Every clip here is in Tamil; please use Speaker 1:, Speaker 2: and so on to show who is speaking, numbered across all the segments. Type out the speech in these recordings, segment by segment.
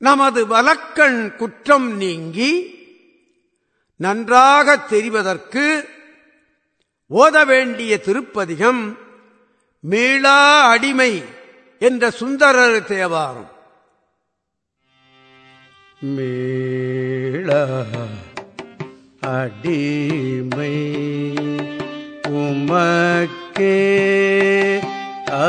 Speaker 1: நமது வலக்கண் குற்றம் நீங்கி நன்றாக தெரிவதற்கு ஓத வேண்டிய திருப்பதிகம் மீளா அடிமை என்ற சுந்தரர் தேவாரம்.
Speaker 2: மீள அடிமை உமக்கே ஆ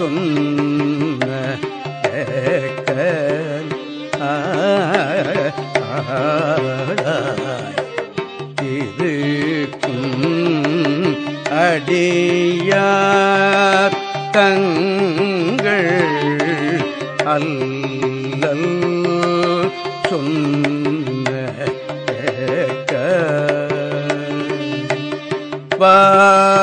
Speaker 2: சொன்ன ஏக்கல் ஆளாய் இருக்கும் அடியார் தங்கள் அல்லல் சொன்ன பா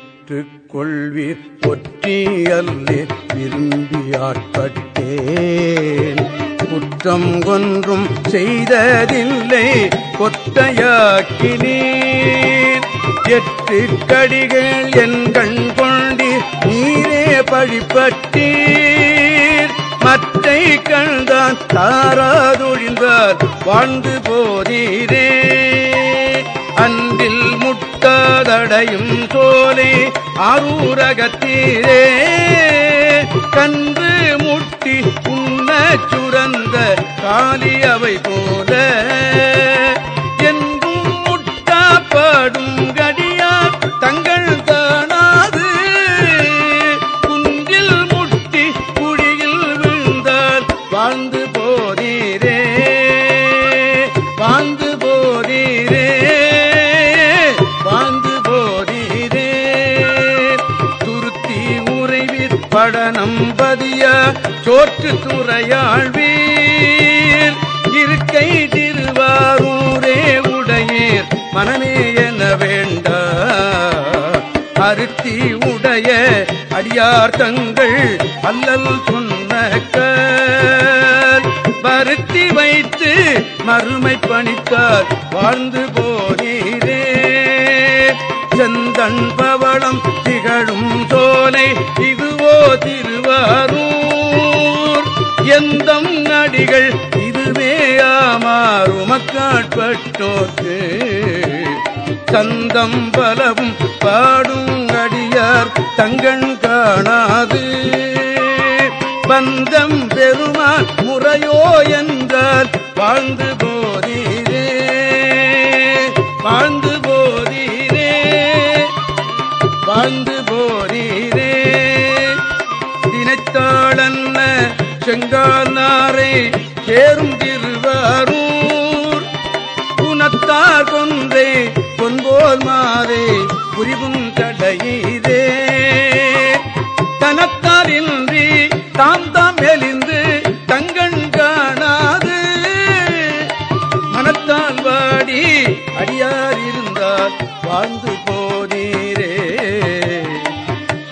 Speaker 2: விற்று கொள்வீர் ஒற்றியல்லே விரும்பியாட்பட்டேன் குற்றம் ஒன்றும் செய்ததில்லை கொத்தையாக்கினீர். எட்டு கடிகள் என் கண் கொண்டீர் நீரே பழிப்பட்டீர் மற்றை கண்தான் தாராதொழிந்தால் வாழ்ந்து போதீரே. முட்டாதடையும் சோலை அரூரகத்தீரே. கன்று முட்டி உண்ண சுரந்த காலி அவை போல. சோற்று துறையாழ்வீர். இருக்கை திருவாரூரே உடையீர். மனமே என வேண்ட அருத்தி உடைய அடியார் தங்கள் அல்லல் சொன்ன கல். வருத்தி வைத்து மறுமை பணித்தார். வாழ்ந்து போனீரே. செந்தன் பவளம் திகழும் சோலை. இதுவோ திருவாரூர். அடிகள் நடிகள் இதுவே ஆமாறுமக்காட்பட்டோர்க்கு தந்தம் பலவும் பாடும் அடியார் தங்கண் காணாது. பந்தம் பெருமான் முறையோ என்றால் வாழ்ந்து போதீரே வாழ்ந்து போதீரே வாழ்ந்து போதீரே. செங்கானாரை சேரும் திருவாரூர். குணத்தார் கொன்றை பொன்போல் மாறே புரிவும் தடையீரே தனத்தாரின்றி தாம் தாம் எழிந்து தங்கண் காணாது. மனத்தால் வாடி அடியார் இருந்தால் வாழ்ந்து போதீரே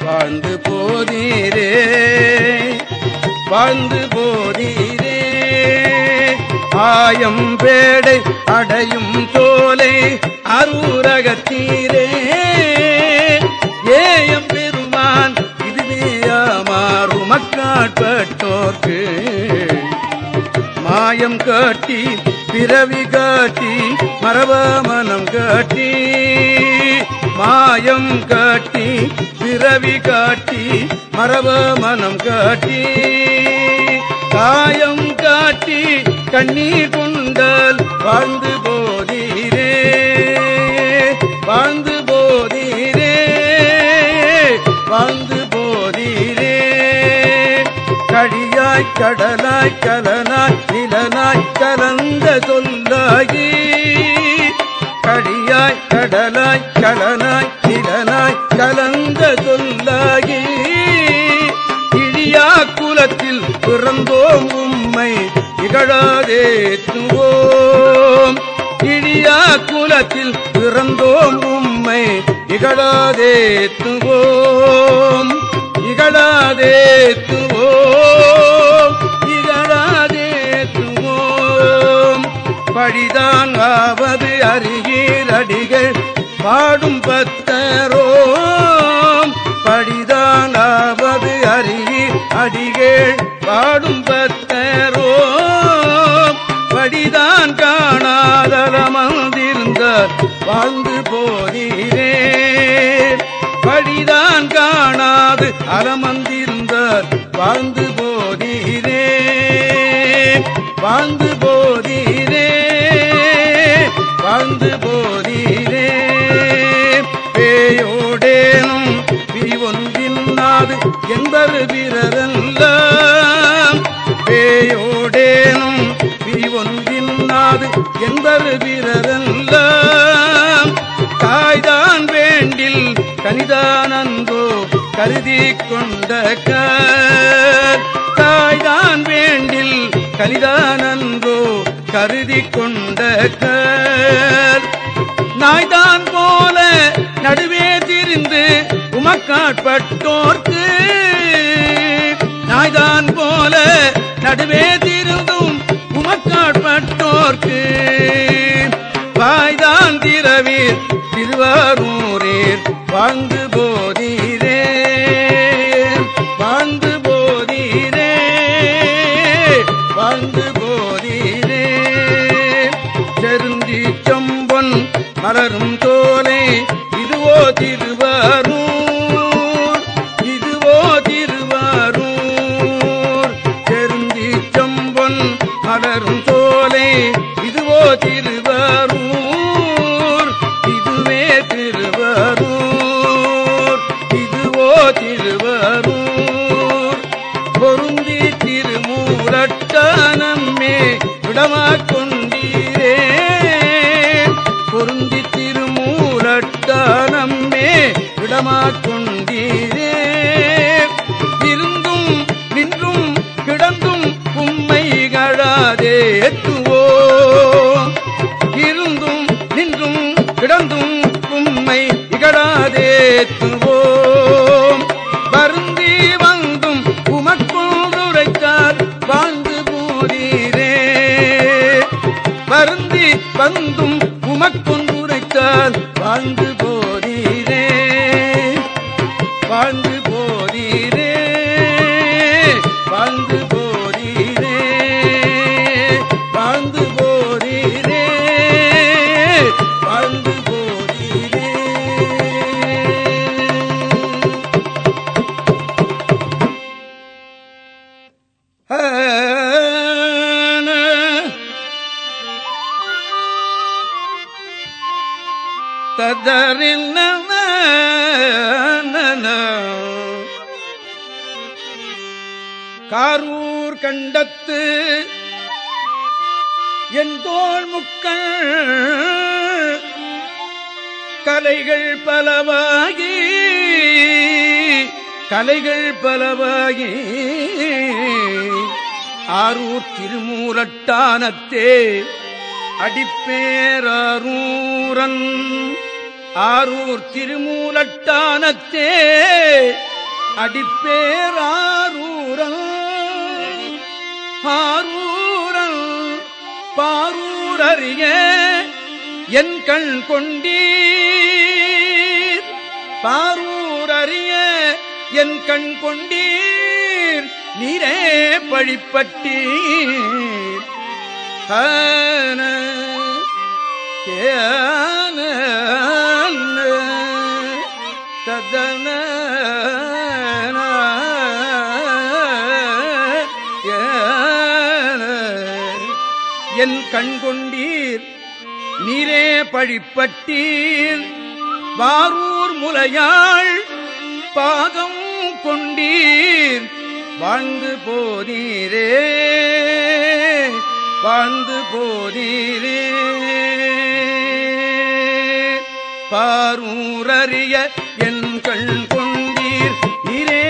Speaker 2: வாழ்ந்து போதீரே வந்து போதீரே. ஆயம் பேடை அடையும் தோலை அரூரகத்தீரே. ஏயம் பெருமான் இதுவேயாமாறு மாறும் மக்காட்பட்டோர்க்கு மாயம் காட்டி பிறவி காட்டி மரபமனம் காட்டி. மாயம் காட்டி பிறவி காட்டி மரபமனம் காட்டி. காயம் காட்டி கண்ணீர் கொண்டால் வாழ்ந்து போதீரே வாழ்ந்து போதீரே வாழ்ந்து போதீரே. கழியாய் கடலாய் கலனாய் நிலனாய் கலந்த சொல்லாகி கழியாய் கடலாய் கலனாய் நிலனாய் கலந்த சொல்லாய் உம்மை இகழாதேத்துவோம் இடியா குலத்தில் பிறந்தோம் உம்மை இகழாதேத்துவோம் இகழாதேத்துவோம் இகழாதேத்துவோம் படிதான் ஆவது அருகீரடிகள் பாடும் பத்தரோம் படிதான் காணாது வாழ்ந்து போதீரே வாழ்ந்து போதீரே வாழ்ந்து போதீரே பேயோடேனும் பிரிவொன்றின்னாது என்பது பிறரல்ல பேயோடேனும் பிரிவொன்றின்னாது என்பது பிறரல்ல தாய்தான் வேண்டில் கனிதானந்தோ கருதி கொண்ட கர். தாய்தான் வேண்டில் கனிதானந்தோ கருதி கொண்ட கர். நாய்தான் போல நடுவே திரிந்து உமக்காட்பட்டோர்க்கு. நாய்தான் போல நடுவே திருந்தும் உமக்காட்பட்டோர்க்கு. வாய்தான் திரவீர் திருவாரூரீர் வாழ்ந்து போதீரே மலரும் தோலை இதுவோ திருவாரூர் இதுவோ திருவாரூர். செருந்தி செம்பொன் மலரும் தோலை இதுவோ திருவாரூர். இதுவே திருவாரூர் இதுவோ திருவாரூர். பொருந்தி திருமூலட்டானம்மே விடமாக்க வந்தும் உமக்கொன்றுரைத்தால் வாழ்ந்து போதீரே ததரில் காரூர் கண்டத்து என் தோல் முக்கள் கலைகள் பலவாகி கலைகள் பலவாகி ஆரூர் திருமூரட்டானத்தே அடிப்பேரூரன் ஆரூர் திருமூலட்டானத்தே அடிப்பேரூரல் ஆரூரல் பாரூரறிய என் கண் கொண்டீர். பாரூரறிய என் கண் கொண்டீர் நீரே பழிப்பட்டீர். ஏ ஏன. என் கண்கொண்டீர் நீரே பழிப்பட்டீர். வாரூர் முலையாள் பாகம் கொண்டீர். வாழ்ந்து போதீரே வாழ்ந்து போதீரே. பாரூரறிய என் கண் கொண்டீர். இரே